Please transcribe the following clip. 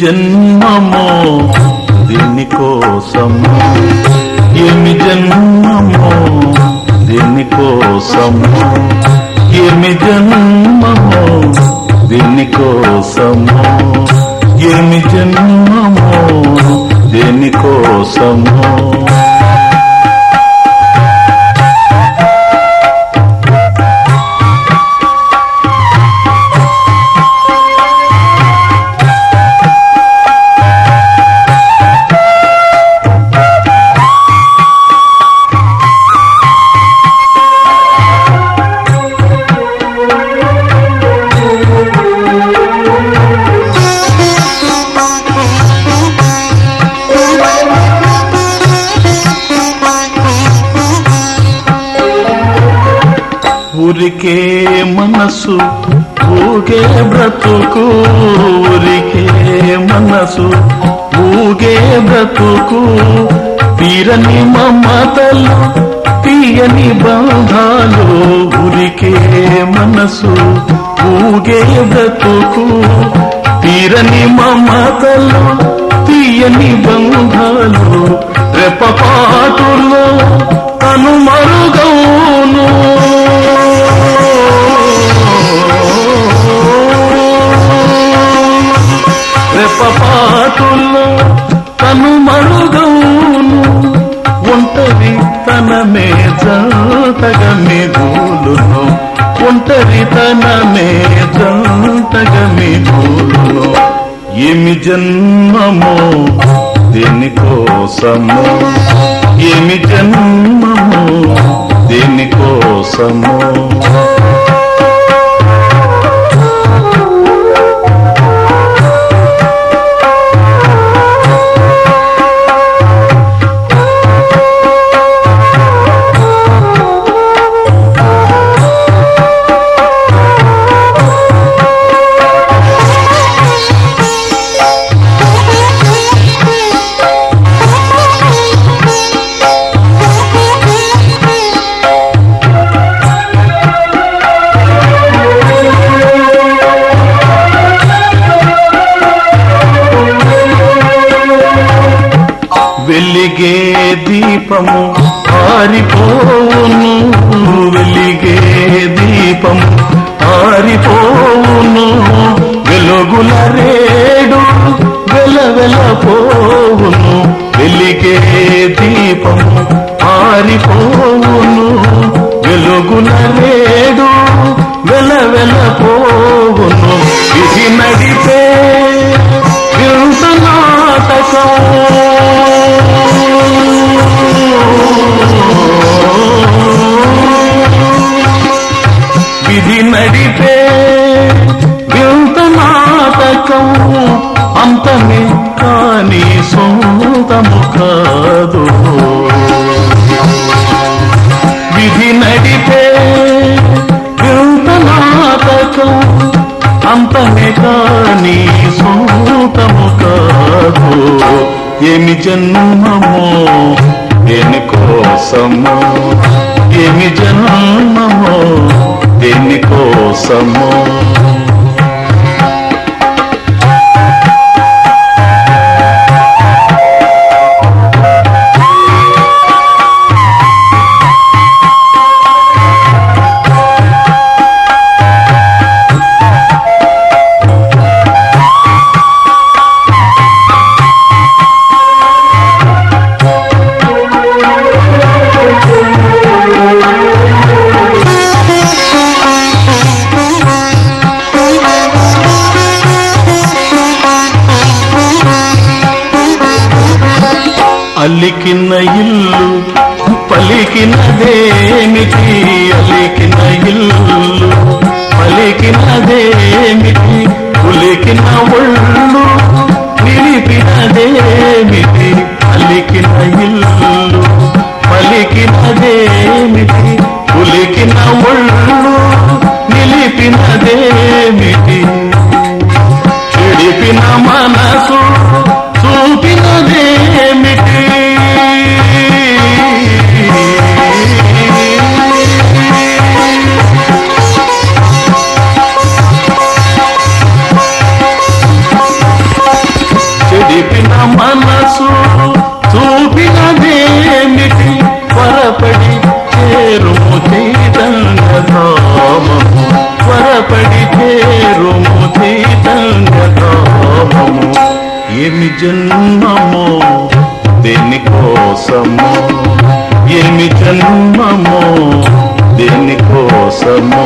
జన్మమో? దీనికోసం ఏమి జన్మమో? దీనికోసం ఏమి జన్మమో? దీనికోసము ఏమి జన్మమో? దేనికోసము ఊరికే మనసు ఊగే బ్రతుకు ఊరికే మనసు ఊగే బ్రతుకు. తీరని మమతలు తీయని బంధాలు ఊరికే మనసు ఊగే బ్రతుకు. తీరని మమతలు తీయని బంధాలు రెప్పపాటులో కనుమరుగౌను రెప్పపాటుల్లో కనుమరుగౌను ఒంటరి తనమే జంటగా మిగులును ఒంటరి తనమే జంటగా మిగులును ఏమి జన్మమో దేనికోసము? ఏమి జన్మము దేనికోసము? amor. అంతమే కానీ సొంతము కాదు. విధి నడిపే వింత నాటకం అంతమే కానీ సొంతము కాదు. ఏమి జన్మమో దేనికోసము ఏమి జన్మమో అలికిన ఇల్లు పలికినదేమిటి అలికిన ఇల్లు? పలికినదేమిటి పులికిన ఒళ్ళు? మనసు చూపినదేమిటి త్వరపడి చేరుము తీతంగధామము త్వరపడి చేరుము తీతంగధామము ఏమి జన్మమో దేనికోసమో? ఏమి జన్మమో దేనికోసమో?